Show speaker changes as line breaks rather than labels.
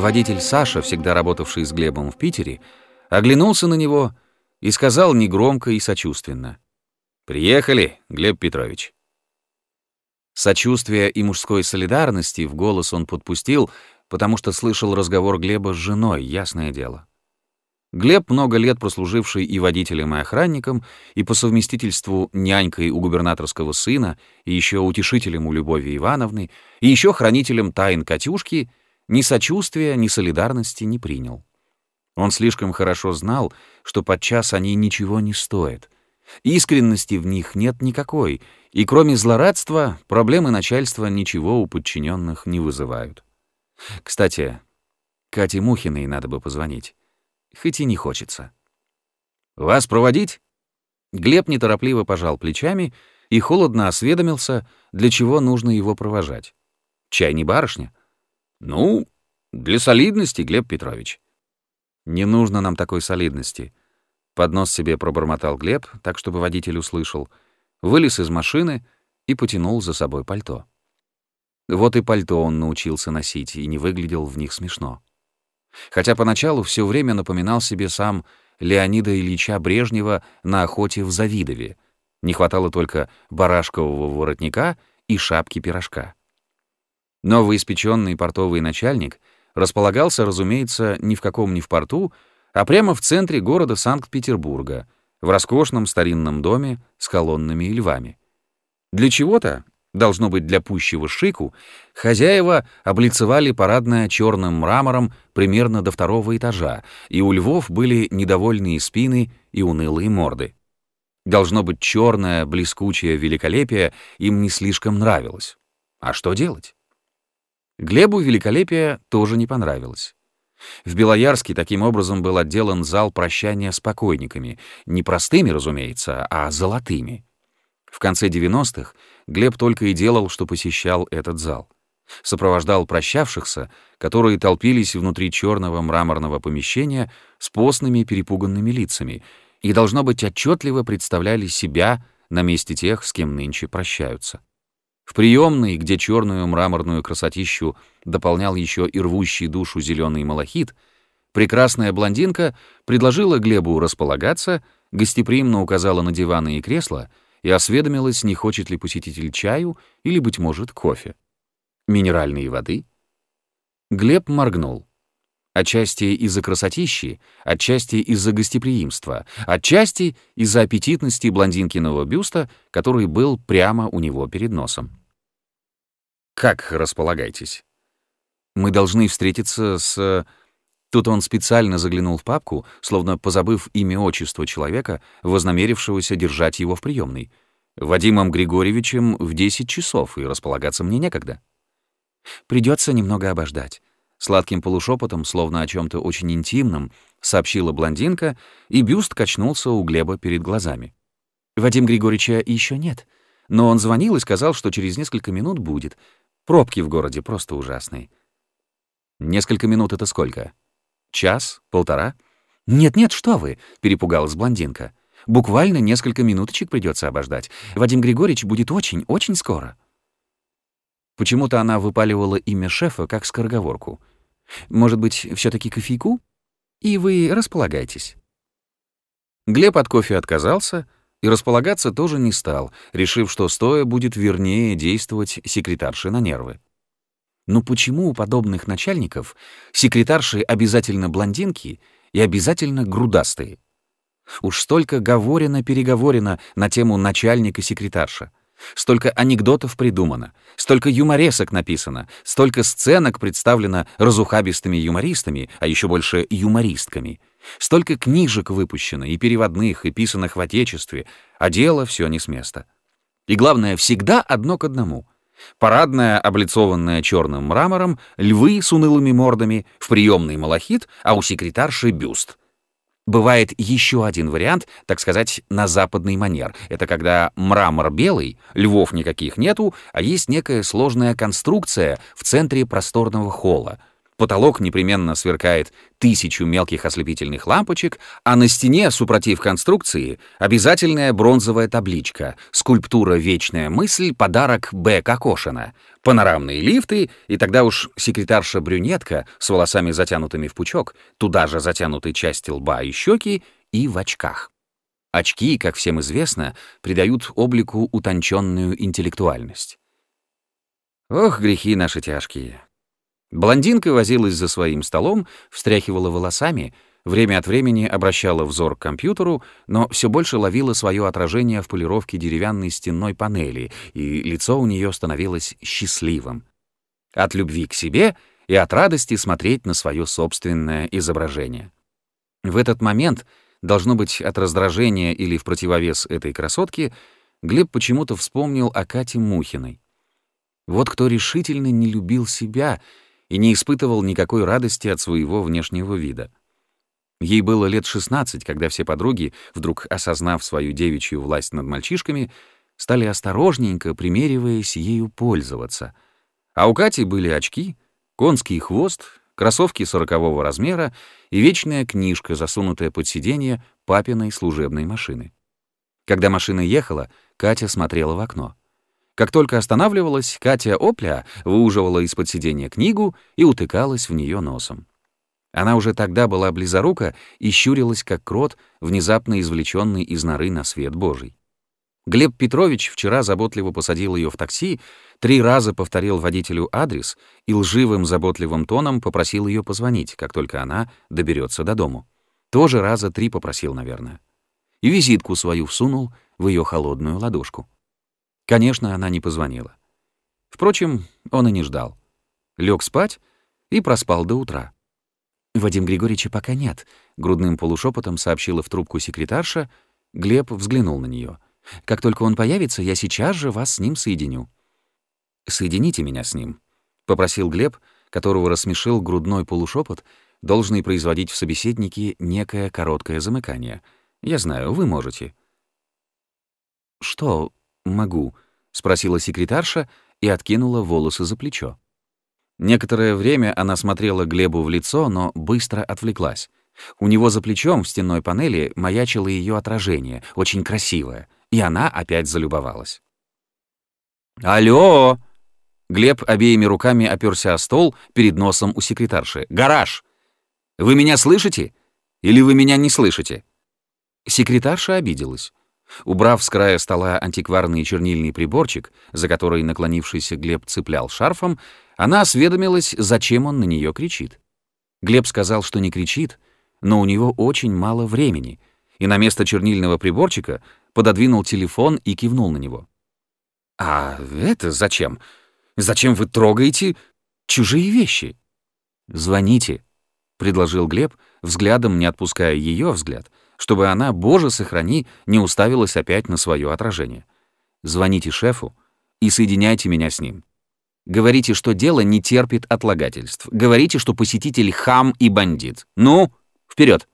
Водитель Саша, всегда работавший с Глебом в Питере, оглянулся на него и сказал негромко и сочувственно. «Приехали, Глеб Петрович». Сочувствия и мужской солидарности в голос он подпустил, потому что слышал разговор Глеба с женой, ясное дело. Глеб, много лет прослуживший и водителем, и охранником, и по совместительству нянькой у губернаторского сына, и еще утешителем у Любови Ивановны, и еще хранителем тайн Катюшки, ни сочувствия, ни солидарности не принял. Он слишком хорошо знал, что подчас они ничего не стоят. Искренности в них нет никакой, и кроме злорадства проблемы начальства ничего у подчиненных не вызывают. Кстати, Кате Мухиной надо бы позвонить хоть и не хочется. «Вас проводить?» Глеб неторопливо пожал плечами и холодно осведомился, для чего нужно его провожать. «Чай не барышня?» «Ну, для солидности, Глеб Петрович». «Не нужно нам такой солидности». Поднос себе пробормотал Глеб, так, чтобы водитель услышал, вылез из машины и потянул за собой пальто. Вот и пальто он научился носить и не выглядел в них смешно хотя поначалу все время напоминал себе сам Леонида Ильича Брежнева на охоте в Завидове. Не хватало только барашкового воротника и шапки-пирожка. Новоиспеченный портовый начальник располагался, разумеется, ни в каком не в порту, а прямо в центре города Санкт-Петербурга, в роскошном старинном доме с колоннами и львами. Для чего-то, Должно быть, для пущего шику, хозяева облицевали парадное черным мрамором примерно до второго этажа, и у львов были недовольные спины и унылые морды. Должно быть, черное, блескучее великолепие им не слишком нравилось. А что делать? Глебу великолепие тоже не понравилось. В Белоярске таким образом был отделан зал прощания с покойниками, не простыми, разумеется, а золотыми. В конце 90-х Глеб только и делал, что посещал этот зал. Сопровождал прощавшихся, которые толпились внутри черного мраморного помещения с постными перепуганными лицами и, должно быть, отчетливо представляли себя на месте тех, с кем нынче прощаются. В приемной, где черную мраморную красотищу дополнял еще и рвущий душу зеленый малахит, прекрасная блондинка предложила Глебу располагаться, гостеприимно указала на диваны и кресла — и осведомилась, не хочет ли посетитель чаю или, быть может, кофе. Минеральные воды? Глеб моргнул. Отчасти из-за красотищи, отчасти из-за гостеприимства, отчасти из-за аппетитности блондинкиного бюста, который был прямо у него перед носом. «Как располагайтесь?» «Мы должны встретиться с...» Тут он специально заглянул в папку, словно позабыв имя-отчество человека, вознамерившегося держать его в приемной. Вадимом Григорьевичем в 10 часов, и располагаться мне некогда. Придется немного обождать. Сладким полушепотом, словно о чем то очень интимном, сообщила блондинка, и бюст качнулся у Глеба перед глазами. Вадим Григорьевича еще нет, но он звонил и сказал, что через несколько минут будет. Пробки в городе просто ужасные. Несколько минут — это сколько? Час? Полтора? «Нет-нет, что вы!» — перепугалась блондинка. «Буквально несколько минуточек придется обождать. Вадим Григорьевич будет очень-очень скоро». Почему-то она выпаливала имя шефа как скороговорку. «Может быть, все таки кофейку? И вы располагайтесь». Глеб от кофе отказался и располагаться тоже не стал, решив, что стоя будет вернее действовать секретарши на нервы. Но почему у подобных начальников секретарши обязательно блондинки и обязательно грудастые? Уж столько говорено-переговорено на тему начальника секретарша. Столько анекдотов придумано, столько юморесок написано, столько сценок представлено разухабистыми юмористами, а еще больше юмористками. Столько книжек выпущено, и переводных, и писанных в Отечестве, а дело все не с места. И главное, всегда одно к одному — Парадная, облицованная черным мрамором, львы с унылыми мордами, в приемный малахит, а у секретарши бюст. Бывает еще один вариант, так сказать, на западный манер. Это когда мрамор белый, львов никаких нету, а есть некая сложная конструкция в центре просторного холла. Потолок непременно сверкает тысячу мелких ослепительных лампочек, а на стене, супротив конструкции, обязательная бронзовая табличка, скульптура «Вечная мысль», подарок Б. Кокошина, панорамные лифты, и тогда уж секретарша-брюнетка с волосами затянутыми в пучок, туда же затянутой части лба и щеки, и в очках. Очки, как всем известно, придают облику утонченную интеллектуальность. Ох, грехи наши тяжкие. Блондинка возилась за своим столом, встряхивала волосами, время от времени обращала взор к компьютеру, но все больше ловила свое отражение в полировке деревянной стенной панели, и лицо у нее становилось счастливым. От любви к себе и от радости смотреть на свое собственное изображение. В этот момент, должно быть, от раздражения или в противовес этой красотке, Глеб почему-то вспомнил о Кате Мухиной. Вот кто решительно не любил себя — и не испытывал никакой радости от своего внешнего вида. Ей было лет 16, когда все подруги, вдруг осознав свою девичью власть над мальчишками, стали осторожненько, примериваясь ею пользоваться. А у Кати были очки, конский хвост, кроссовки сорокового размера и вечная книжка, засунутая под сиденье папиной служебной машины. Когда машина ехала, Катя смотрела в окно. Как только останавливалась, Катя Опля выуживала из-под сиденья книгу и утыкалась в нее носом. Она уже тогда была близорука и щурилась, как крот, внезапно извлеченный из норы на свет Божий. Глеб Петрович вчера заботливо посадил ее в такси, три раза повторил водителю адрес и лживым заботливым тоном попросил ее позвонить, как только она доберется до дому. Тоже раза три попросил, наверное. И визитку свою всунул в ее холодную ладошку. Конечно, она не позвонила. Впрочем, он и не ждал. Лег спать и проспал до утра. «Вадим Григорьевича пока нет», — грудным полушепотом сообщила в трубку секретарша. Глеб взглянул на нее. «Как только он появится, я сейчас же вас с ним соединю». «Соедините меня с ним», — попросил Глеб, которого рассмешил грудной полушепот, должный производить в собеседнике некое короткое замыкание. «Я знаю, вы можете». «Что «Могу», — спросила секретарша и откинула волосы за плечо. Некоторое время она смотрела Глебу в лицо, но быстро отвлеклась. У него за плечом в стенной панели маячило ее отражение, очень красивое, и она опять залюбовалась. «Алло!» Глеб обеими руками оперся о стол перед носом у секретарши. «Гараж! Вы меня слышите? Или вы меня не слышите?» Секретарша обиделась. Убрав с края стола антикварный чернильный приборчик, за который наклонившийся Глеб цеплял шарфом, она осведомилась, зачем он на нее кричит. Глеб сказал, что не кричит, но у него очень мало времени, и на место чернильного приборчика пододвинул телефон и кивнул на него. «А это зачем? Зачем вы трогаете чужие вещи?» «Звоните», — предложил Глеб, взглядом не отпуская ее взгляд — чтобы она, боже сохрани, не уставилась опять на свое отражение. Звоните шефу и соединяйте меня с ним. Говорите, что дело не терпит отлагательств. Говорите, что посетитель хам и бандит. Ну, вперед!